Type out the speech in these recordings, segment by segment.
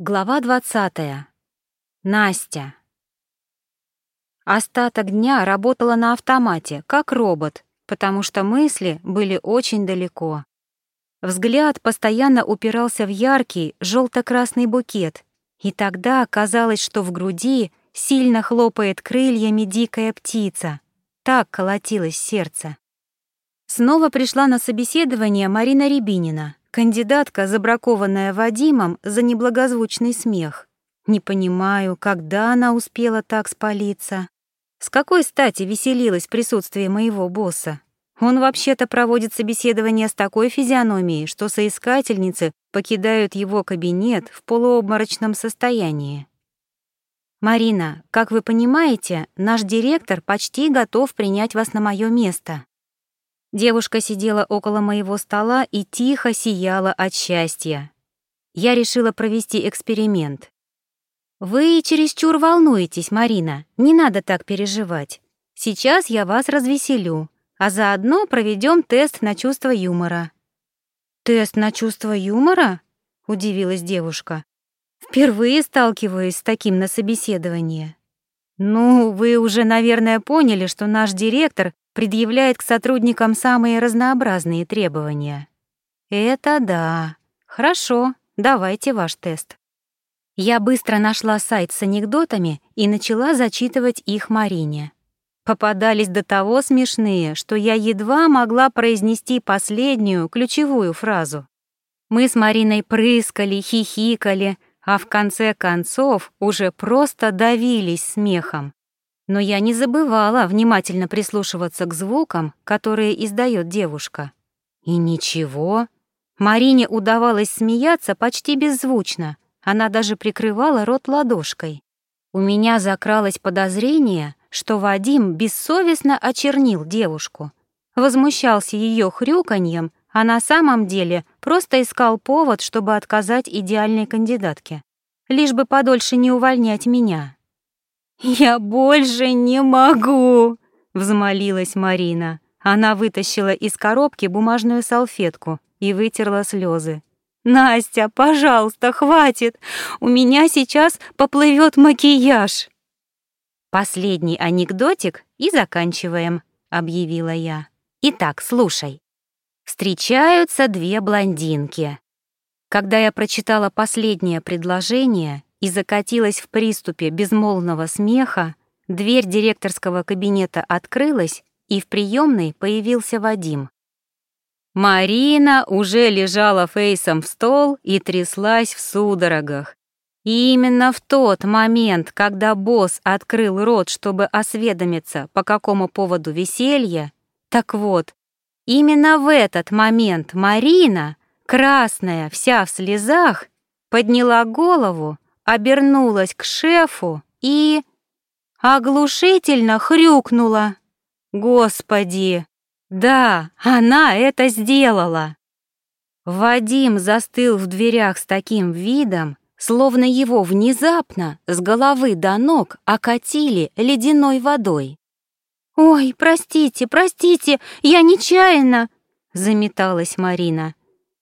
Глава 20. Настя. Остаток дня работала на автомате, как робот, потому что мысли были очень далеко. Взгляд постоянно упирался в яркий желто-красный букет, и тогда казалось, что в груди сильно хлопает крыльями дикая птица. Так колотилось сердце. Снова пришла на собеседование Марина Рябинина, Кандидатка, забракованная Вадимом за неблагозвучный смех. Не понимаю, когда она успела так спалиться. С какой стати веселилась в присутствии моего босса? Он вообще-то проводит собеседование с такой физиономией, что соискательницы покидают его кабинет в полуобморочном состоянии. «Марина, как вы понимаете, наш директор почти готов принять вас на мое место. Девушка сидела около моего стола и тихо сияла от счастья. Я решила провести эксперимент. «Вы чересчур волнуетесь, Марина, не надо так переживать. Сейчас я вас развеселю, а заодно проведем тест на чувство юмора». «Тест на чувство юмора?» — удивилась девушка. «Впервые сталкиваюсь с таким на собеседовании». «Ну, вы уже, наверное, поняли, что наш директор предъявляет к сотрудникам самые разнообразные требования. Это да. Хорошо, давайте ваш тест. Я быстро нашла сайт с анекдотами и начала зачитывать их Марине. Попадались до того смешные, что я едва могла произнести последнюю ключевую фразу. Мы с Мариной прыскали, хихикали, а в конце концов уже просто давились смехом. Но я не забывала внимательно прислушиваться к звукам, которые издает девушка. И ничего. Марине удавалось смеяться почти беззвучно. Она даже прикрывала рот ладошкой. У меня закралось подозрение, что Вадим бессовестно очернил девушку. Возмущался ее хрюканьем, а на самом деле просто искал повод, чтобы отказать идеальной кандидатке. Лишь бы подольше не увольнять меня. «Я больше не могу!» — взмолилась Марина. Она вытащила из коробки бумажную салфетку и вытерла слезы. «Настя, пожалуйста, хватит! У меня сейчас поплывет макияж!» «Последний анекдотик и заканчиваем», — объявила я. «Итак, слушай. Встречаются две блондинки. Когда я прочитала последнее предложение, и закатилась в приступе безмолвного смеха, дверь директорского кабинета открылась, и в приемной появился Вадим. Марина уже лежала фейсом в стол и тряслась в судорогах. И именно в тот момент, когда босс открыл рот, чтобы осведомиться, по какому поводу веселье, так вот, именно в этот момент Марина, красная, вся в слезах, подняла голову обернулась к шефу и... оглушительно хрюкнула. Господи! Да, она это сделала! Вадим застыл в дверях с таким видом, словно его внезапно с головы до ног окатили ледяной водой. «Ой, простите, простите, я нечаянно!» — заметалась Марина.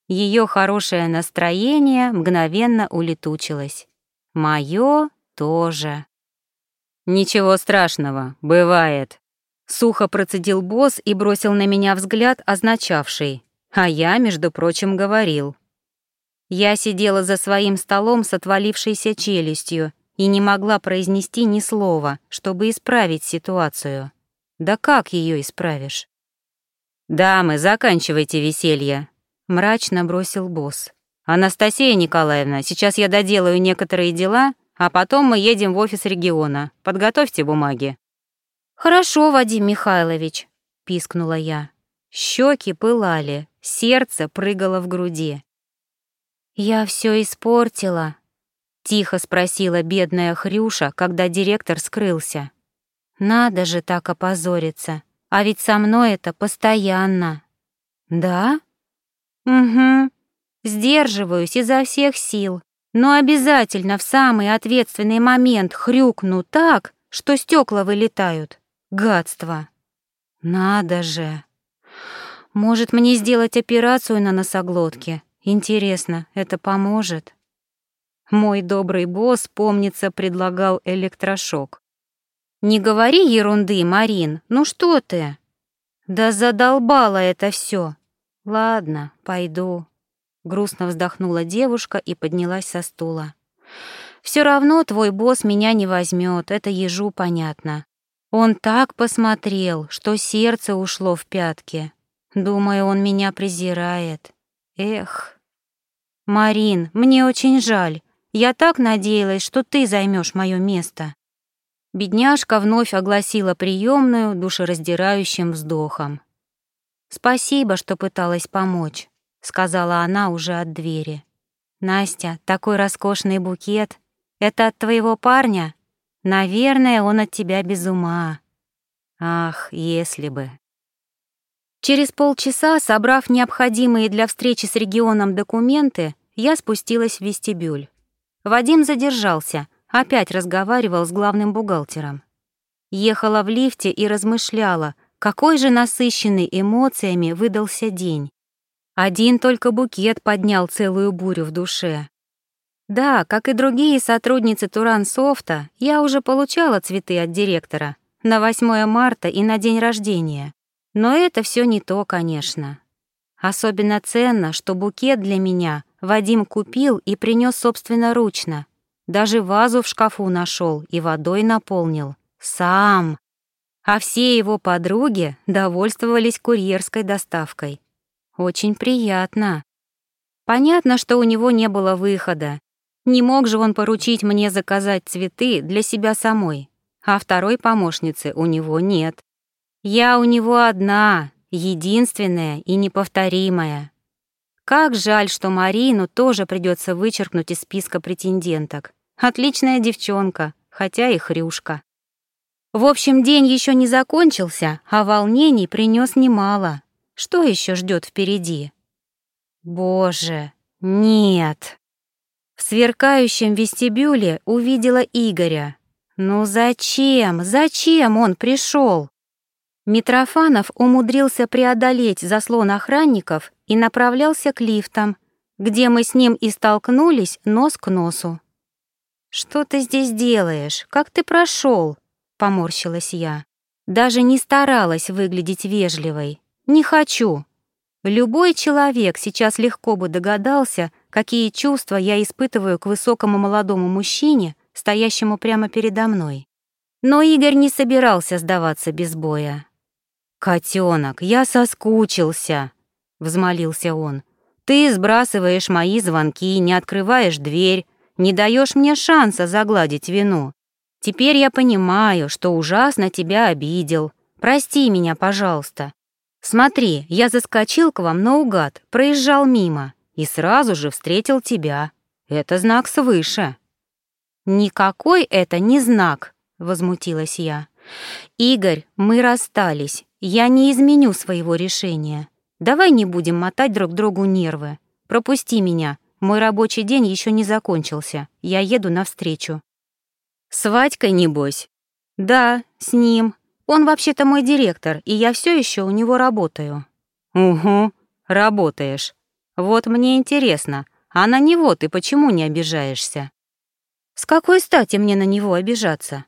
Ее хорошее настроение мгновенно улетучилось. Моё тоже. Ничего страшного, бывает. Сухо процедил босс и бросил на меня взгляд, означавший. А я, между прочим, говорил. Я сидела за своим столом с отвалившейся челюстью и не могла произнести ни слова, чтобы исправить ситуацию. Да как ее исправишь? «Дамы, заканчивайте веселье», — мрачно бросил босс. «Анастасия Николаевна, сейчас я доделаю некоторые дела, а потом мы едем в офис региона. Подготовьте бумаги». «Хорошо, Вадим Михайлович», — пискнула я. Щеки пылали, сердце прыгало в груди. «Я все испортила», — тихо спросила бедная Хрюша, когда директор скрылся. «Надо же так опозориться, а ведь со мной это постоянно». «Да?» «Угу», Сдерживаюсь изо всех сил, но обязательно в самый ответственный момент хрюкну так, что стекла вылетают. Гадство. Надо же. Может, мне сделать операцию на носоглотке? Интересно, это поможет? Мой добрый босс, помнится, предлагал электрошок. «Не говори ерунды, Марин, ну что ты?» «Да задолбало это все. Ладно, пойду». Грустно вздохнула девушка и поднялась со стула. Все равно твой босс меня не возьмет, это ежу понятно. Он так посмотрел, что сердце ушло в пятки. Думаю, он меня презирает. Эх. Марин, мне очень жаль. Я так надеялась, что ты займешь мое место. Бедняжка вновь огласила приемную душераздирающим вздохом. Спасибо, что пыталась помочь, сказала она уже от двери. Настя, такой роскошный букет. Это от твоего парня? Наверное, он от тебя без ума. Ах, если бы. Через полчаса, собрав необходимые для встречи с регионом документы, я спустилась в вестибюль. Вадим задержался, опять разговаривал с главным бухгалтером. Ехала в лифте и размышляла, какой же насыщенный эмоциями выдался день. Один только букет поднял целую бурю в душе. Да, как и другие сотрудницы Турансофта, я уже получала цветы от директора на 8 марта и на день рождения. Но это все не то, конечно. Особенно ценно, что букет для меня Вадим купил и принес собственноручно. Даже вазу в шкафу нашел и водой наполнил. Сам. А все его подруги довольствовались курьерской доставкой. Очень приятно. Понятно, что у него не было выхода. Не мог же он поручить мне заказать цветы для себя самой, а второй помощницы у него нет. Я у него одна, единственная и неповторимая. Как жаль, что Марину тоже придется вычеркнуть из списка претенденток. Отличная девчонка, хотя и хрюшка. В общем, день еще не закончился, а волнений принес немало. Что еще ждет впереди? Боже, нет. В сверкающем вестибюле увидела Игоря. Ну зачем, зачем он пришел? Митрофанов умудрился преодолеть заслон охранников и направлялся к лифтам, где мы с ним и столкнулись нос к носу. «Что ты здесь делаешь? Как ты прошел? поморщилась я. Даже не старалась выглядеть вежливой. «Не хочу». Любой человек сейчас легко бы догадался, какие чувства я испытываю к высокому молодому мужчине, стоящему прямо передо мной. Но Игорь не собирался сдаваться без боя. «Котенок, я соскучился», — взмолился он. «Ты сбрасываешь мои звонки, не открываешь дверь, не даешь мне шанса загладить вину. Теперь я понимаю, что ужасно тебя обидел. Прости меня, пожалуйста. Смотри, я заскочил к вам наугад, проезжал мимо и сразу же встретил тебя. Это знак свыше». «Никакой это не знак», — возмутилась я. «Игорь, мы расстались. Я не изменю своего решения. Давай не будем мотать друг другу нервы. Пропусти меня. Мой рабочий день еще не закончился. Я еду навстречу. С Вадькой, небось? Да, с ним. Он вообще-то мой директор, и я все еще у него работаю. Угу, работаешь. Вот мне интересно, а на него ты почему не обижаешься? С какой стати мне на него обижаться?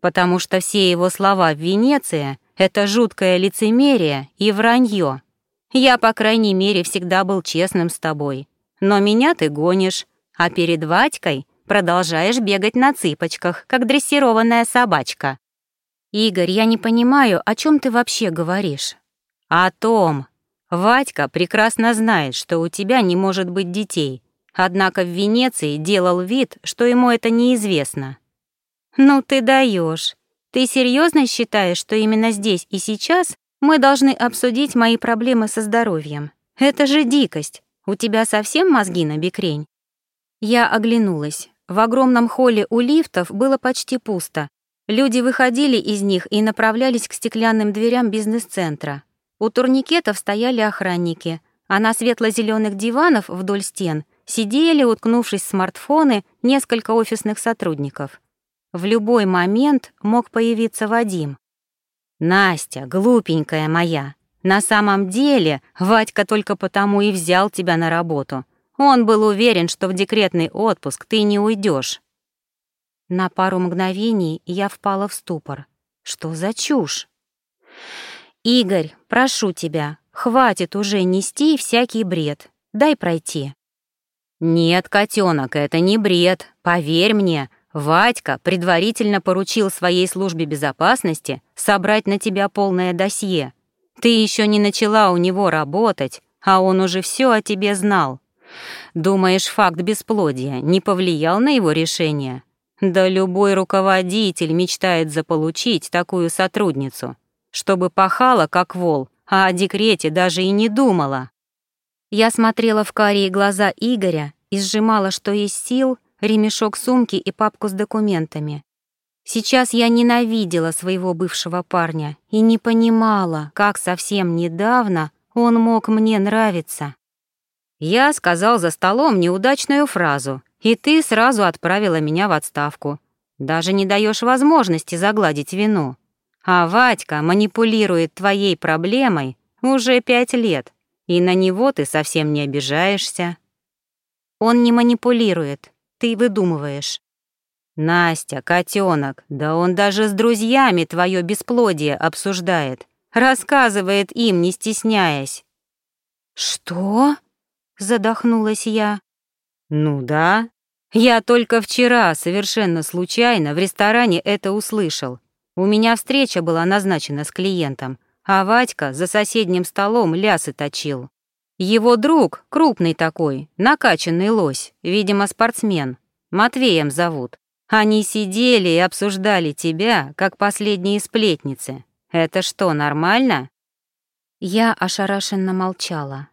Потому что все его слова в Венеции это жуткое лицемерие и вранье. Я, по крайней мере, всегда был честным с тобой. Но меня ты гонишь, а перед Вадькой продолжаешь бегать на цыпочках, как дрессированная собачка. Игорь, я не понимаю, о чем ты вообще говоришь? О том. Вадька прекрасно знает, что у тебя не может быть детей, однако в Венеции делал вид, что ему это неизвестно. Ну ты даешь. Ты серьезно считаешь, что именно здесь и сейчас мы должны обсудить мои проблемы со здоровьем? Это же дикость. У тебя совсем мозги на бекрень? Я оглянулась. В огромном холле у лифтов было почти пусто. Люди выходили из них и направлялись к стеклянным дверям бизнес-центра. У турникетов стояли охранники, а на светло-зеленых диванах вдоль стен сидели, уткнувшись в смартфоны, несколько офисных сотрудников. В любой момент мог появиться Вадим. «Настя, глупенькая моя, на самом деле Вадька только потому и взял тебя на работу. Он был уверен, что в декретный отпуск ты не уйдешь. На пару мгновений я впала в ступор. Что за чушь? «Игорь, прошу тебя, хватит уже нести всякий бред. Дай пройти». «Нет, котенок, это не бред. Поверь мне, Вадька предварительно поручил своей службе безопасности собрать на тебя полное досье. Ты еще не начала у него работать, а он уже все о тебе знал. Думаешь, факт бесплодия не повлиял на его решение? Да любой руководитель мечтает заполучить такую сотрудницу, чтобы пахала как вол, а о декрете даже и не думала. Я смотрела в карие глаза Игоря и сжимала, что есть сил, ремешок сумки и папку с документами. Сейчас я ненавидела своего бывшего парня и не понимала, как совсем недавно он мог мне нравиться. Я сказал за столом неудачную фразу, и ты сразу отправила меня в отставку. Даже не даешь возможности загладить вину. А Вадька манипулирует твоей проблемой уже пять лет, и на него ты совсем не обижаешься. Он не манипулирует, ты выдумываешь. Настя, котенок, да он даже с друзьями твое бесплодие обсуждает, рассказывает им, не стесняясь. Что? Задохнулась я. Ну да. Я только вчера совершенно случайно в ресторане это услышал. У меня встреча была назначена с клиентом, а Вадька за соседним столом лясы точил. Его друг, крупный такой, накачанный лось, видимо, спортсмен, Матвеем зовут. Они сидели и обсуждали тебя, как последние сплетницы. Это что, нормально?» Я ошарашенно молчала.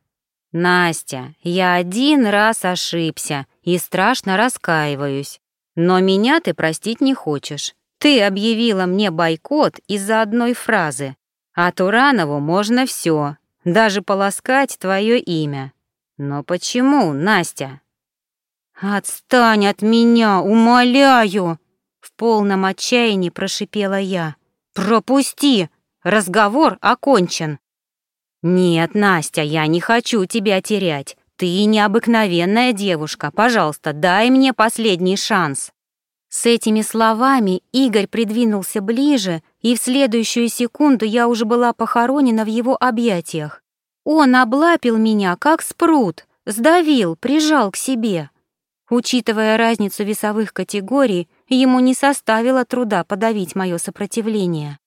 «Настя, я один раз ошибся и страшно раскаиваюсь. Но меня ты простить не хочешь. Ты объявила мне бойкот из-за одной фразы. А Туранову можно все, даже полоскать твое имя. Но почему, Настя?» «Отстань от меня, умоляю!» В полном отчаянии прошипела я. «Пропусти! Разговор окончен!» «Нет, Настя, я не хочу тебя терять. Ты необыкновенная девушка. Пожалуйста, дай мне последний шанс». С этими словами Игорь придвинулся ближе, и в следующую секунду я уже была похоронена в его объятиях. Он облапил меня, как спрут, сдавил, прижал к себе. Учитывая разницу весовых категорий, ему не составило труда подавить мое сопротивление.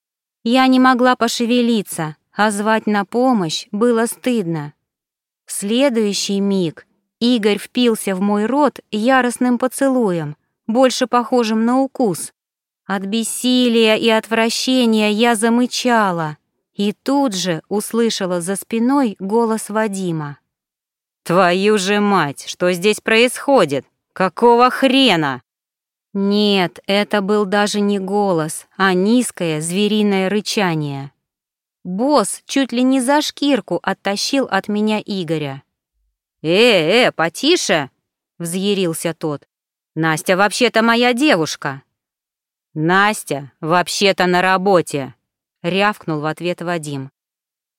Я не могла пошевелиться, а звать на помощь было стыдно. В следующий миг Игорь впился в мой рот яростным поцелуем, больше похожим на укус. От бессилия и отвращения я замычала и тут же услышала за спиной голос Вадима. «Твою же мать, что здесь происходит? Какого хрена?» Нет, это был даже не голос, а низкое звериное рычание. Босс чуть ли не за шкирку оттащил от меня Игоря. «Э, э, потише!» — взъярился тот. «Настя вообще-то моя девушка!» «Настя вообще-то на работе!» — рявкнул в ответ Вадим.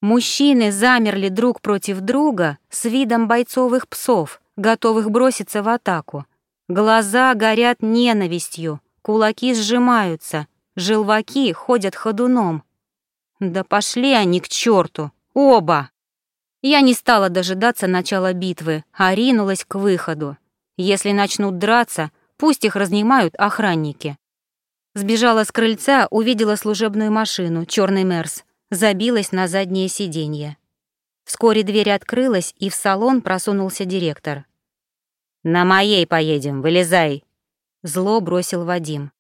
Мужчины замерли друг против друга с видом бойцовых псов, готовых броситься в атаку. Глаза горят ненавистью, кулаки сжимаются, желваки ходят ходуном. Да пошли они к черту, оба! Я не стала дожидаться начала битвы, а ринулась к выходу. Если начнут драться, пусть их разнимают охранники. Сбежала с крыльца, увидела служебную машину, черный Мерс, забилась на заднее сиденье. Вскоре дверь открылась, и в салон просунулся директор. «На моей поедем, вылезай!» Зло бросил Вадим.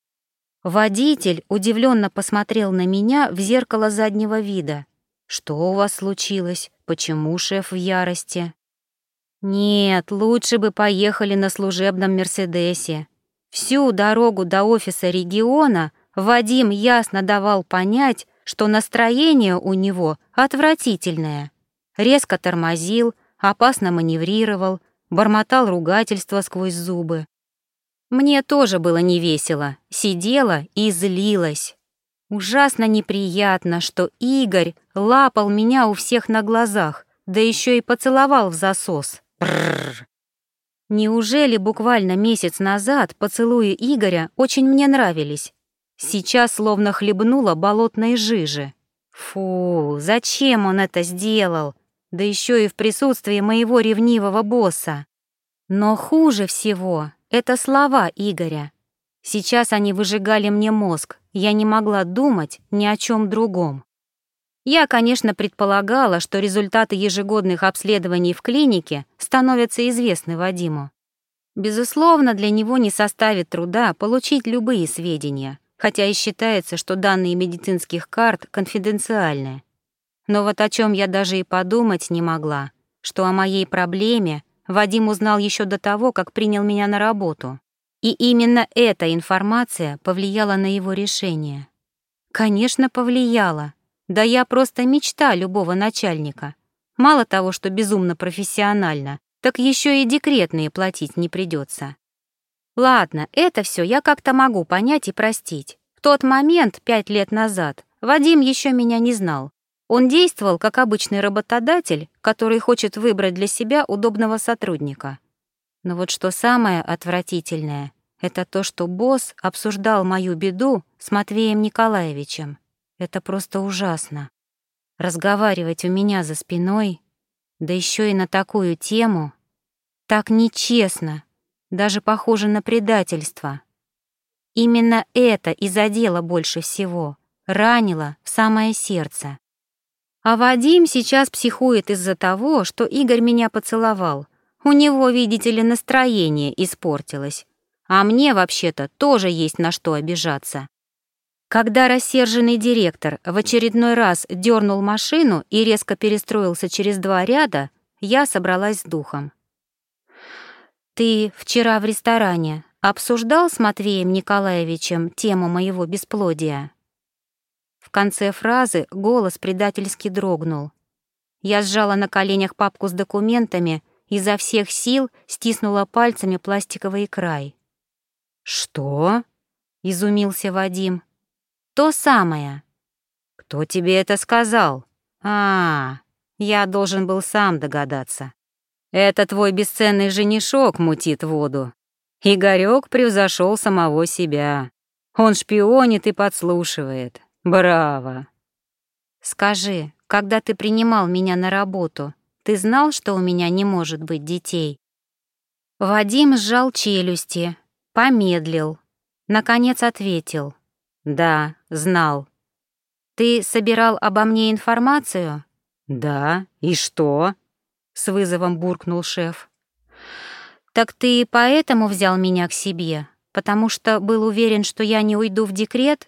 Водитель удивленно посмотрел на меня в зеркало заднего вида. «Что у вас случилось? Почему шеф в ярости?» «Нет, лучше бы поехали на служебном «Мерседесе». Всю дорогу до офиса региона Вадим ясно давал понять, что настроение у него отвратительное. Резко тормозил, опасно маневрировал, бормотал ругательства сквозь зубы. Мне тоже было невесело, сидела и злилась. Ужасно неприятно, что Игорь лапал меня у всех на глазах, да еще и поцеловал в засос. Бррр. Неужели буквально месяц назад поцелуи Игоря очень мне нравились? Сейчас словно хлебнула болотной жижи. Фу, зачем он это сделал? Да еще и в присутствии моего ревнивого босса. Но хуже всего — это слова Игоря. Сейчас они выжигали мне мозг, я не могла думать ни о чем другом. Я, конечно, предполагала, что результаты ежегодных обследований в клинике становятся известны Вадиму. Безусловно, для него не составит труда получить любые сведения, хотя и считается, что данные медицинских карт конфиденциальны. Но вот о чем я даже и подумать не могла, что о моей проблеме Вадим узнал еще до того, как принял меня на работу. И именно эта информация повлияла на его решение. Конечно, повлияла. Да я просто мечта любого начальника. Мало того, что безумно профессионально, так еще и декретные платить не придется. Ладно, это все я как-то могу понять и простить. В тот момент, пять лет назад, Вадим еще меня не знал. Он действовал как обычный работодатель, который хочет выбрать для себя удобного сотрудника. Но вот что самое отвратительное, это то, что босс обсуждал мою беду с Матвеем Николаевичем. Это просто ужасно. Разговаривать у меня за спиной, да еще и на такую тему, так нечестно, даже похоже на предательство. Именно это и задело больше всего, ранило в самое сердце. А Вадим сейчас психует из-за того, что Игорь меня поцеловал. У него, видите ли, настроение испортилось. А мне, вообще-то, тоже есть на что обижаться. Когда рассерженный директор в очередной раз дернул машину и резко перестроился через два ряда, я собралась с духом. «Ты вчера в ресторане обсуждал с Матвеем Николаевичем тему моего бесплодия?» В конце фразы голос предательски дрогнул. Я сжала на коленях папку с документами и изо всех сил стиснула пальцами пластиковый край. «Что?» — изумился Вадим. То самое. Кто тебе это сказал? А, я должен был сам догадаться. Это твой бесценный женишок мутит воду. Игорёк превзошел самого себя. Он шпионит и подслушивает. Браво. Скажи, когда ты принимал меня на работу, ты знал, что у меня не может быть детей? Вадим сжал челюсти, помедлил, наконец ответил. Да, знал. Ты собирал обо мне информацию? Да, и что? С вызовом буркнул шеф. Так ты поэтому взял меня к себе, потому что был уверен, что я не уйду в декрет?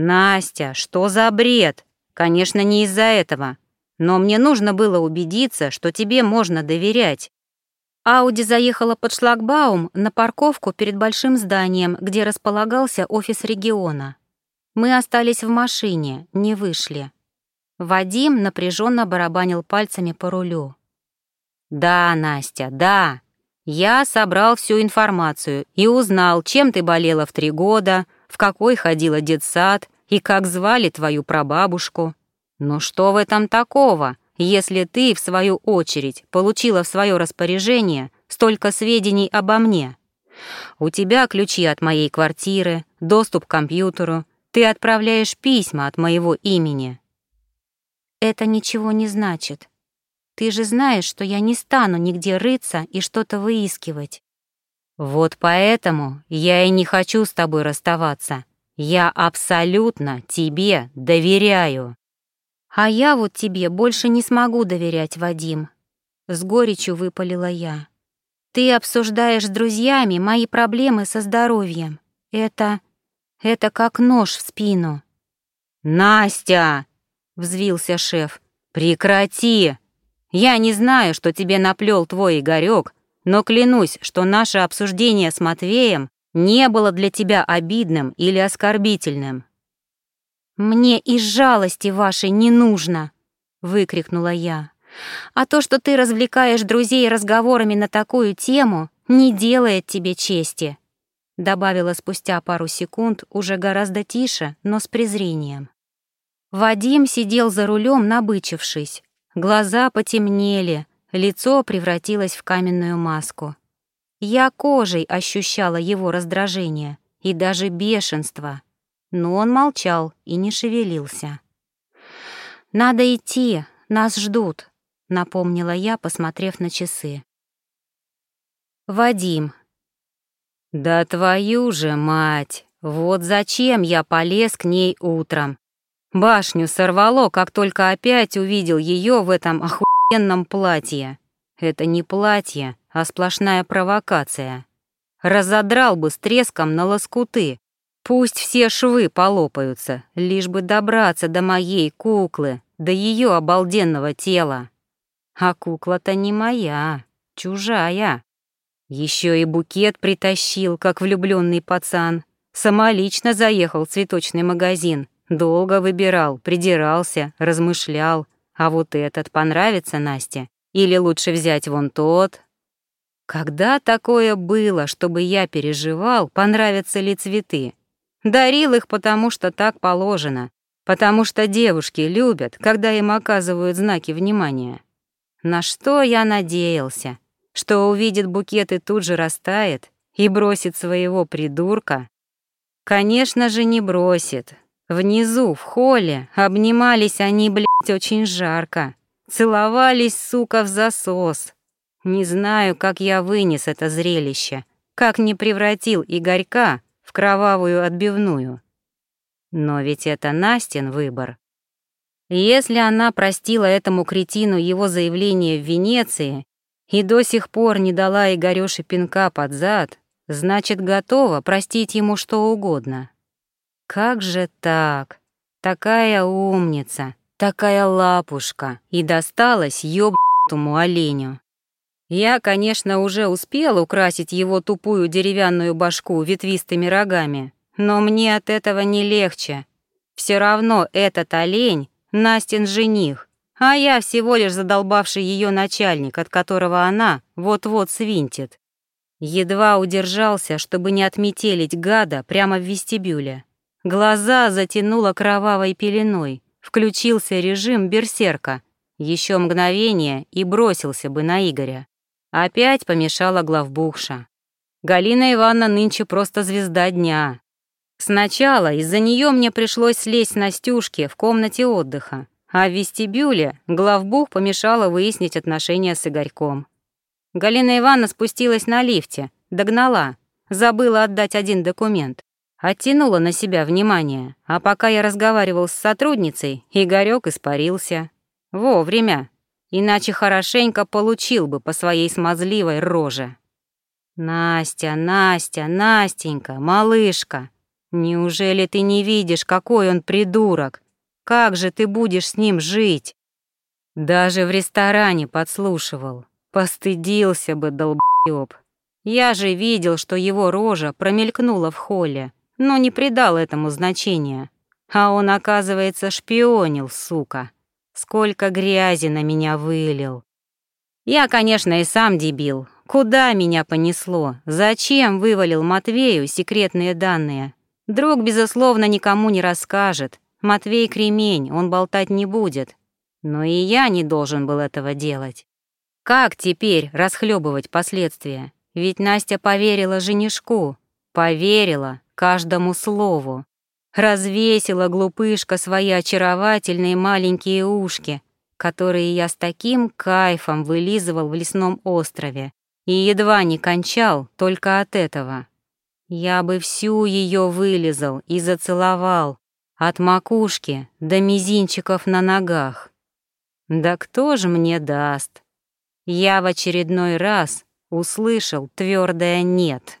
Настя, что за бред? Конечно, не из-за этого. Но мне нужно было убедиться, что тебе можно доверять. Ауди заехала под шлагбаум на парковку перед большим зданием, где располагался офис региона. Мы остались в машине, не вышли. Вадим напряженно барабанил пальцами по рулю. «Да, Настя, да. Я собрал всю информацию и узнал, чем ты болела в три года, в какой ходила детсад и как звали твою прабабушку. Но что в этом такого? если ты, в свою очередь, получила в свое распоряжение столько сведений обо мне. У тебя ключи от моей квартиры, доступ к компьютеру, ты отправляешь письма от моего имени. Это ничего не значит. Ты же знаешь, что я не стану нигде рыться и что-то выискивать. Вот поэтому я и не хочу с тобой расставаться. Я абсолютно тебе доверяю. «А я вот тебе больше не смогу доверять, Вадим», — с горечью выпалила я. «Ты обсуждаешь с друзьями мои проблемы со здоровьем. Это... это как нож в спину». «Настя!» — взвился шеф. «Прекрати! Я не знаю, что тебе наплел твой Игорёк, но клянусь, что наше обсуждение с Матвеем не было для тебя обидным или оскорбительным. «Мне и жалости вашей не нужно!» — выкрикнула я. «А то, что ты развлекаешь друзей разговорами на такую тему, не делает тебе чести», — добавила спустя пару секунд уже гораздо тише, но с презрением. Вадим сидел за рулем, набычившись. Глаза потемнели, лицо превратилось в каменную маску. Я кожей ощущала его раздражение и даже бешенство, но он молчал и не шевелился. «Надо идти, нас ждут», — напомнила я, посмотрев на часы. «Вадим». «Да твою же мать! Вот зачем я полез к ней утром. Башню сорвало, как только опять увидел ее в этом охуенном платье. Это не платье, а сплошная провокация. Разодрал бы с треском на лоскуты. Пусть все швы полопаются, лишь бы добраться до моей куклы, до ее обалденного тела. А кукла-то не моя, чужая. Еще и букет притащил, как влюбленный пацан. Самолично заехал в цветочный магазин, долго выбирал, придирался, размышлял. А вот этот понравится Насте? Или лучше взять вон тот? Когда такое было, чтобы я переживал, понравятся ли цветы? Дарил их, потому что так положено, потому что девушки любят, когда им оказывают знаки внимания. На что я надеялся? Что увидит букет и тут же растает и бросит своего придурка? Конечно же, не бросит. Внизу, в холле, обнимались они, блядь, очень жарко. Целовались, сука, в засос. Не знаю, как я вынес это зрелище, как не превратил Игорька в кровавую отбивную. Но ведь это Настин выбор. Если она простила этому кретину его заявление в Венеции и до сих пор не дала Игорёше пинка под зад, значит, готова простить ему что угодно. Как же так? Такая умница, такая лапушка, и досталась ёбнутому оленю. Я, конечно, уже успел украсить его тупую деревянную башку ветвистыми рогами, но мне от этого не легче. Все равно этот олень — Настин жених, а я всего лишь задолбавший ее начальник, от которого она вот-вот свинтит. Едва удержался, чтобы не отметелить гада прямо в вестибюле. Глаза затянуло кровавой пеленой, включился режим берсерка. Еще мгновение и бросился бы на Игоря. Опять помешала главбухша. Галина Ивановна нынче просто звезда дня. Сначала из-за нее мне пришлось слезть на стюшке в комнате отдыха, а в вестибюле главбух помешала выяснить отношения с Игорьком. Галина Ивановна спустилась на лифте, догнала, забыла отдать один документ. Оттянула на себя внимание, а пока я разговаривал с сотрудницей, Игорёк испарился. Вовремя, иначе хорошенько получил бы по своей смазливой роже. «Настя, Настя, Настенька, малышка, неужели ты не видишь, какой он придурок? Как же ты будешь с ним жить?» Даже в ресторане подслушивал. Постыдился бы, долбёб. Я же видел, что его рожа промелькнула в холле но не придал этому значения. А он, оказывается, шпионил, сука. Сколько грязи на меня вылил. Я, конечно, и сам дебил. Куда меня понесло? Зачем вывалил Матвею секретные данные? Друг, безусловно, никому не расскажет. Матвей кремень, он болтать не будет. Но и я не должен был этого делать. Как теперь расхлебывать последствия? Ведь Настя поверила женишку. Поверила, каждому слову. Развесила глупышка свои очаровательные маленькие ушки, которые я с таким кайфом вылизывал в лесном острове и едва не кончал только от этого. Я бы всю ее вылизал и зацеловал, от макушки до мизинчиков на ногах. Да кто же мне даст? Я в очередной раз услышал твердое «нет».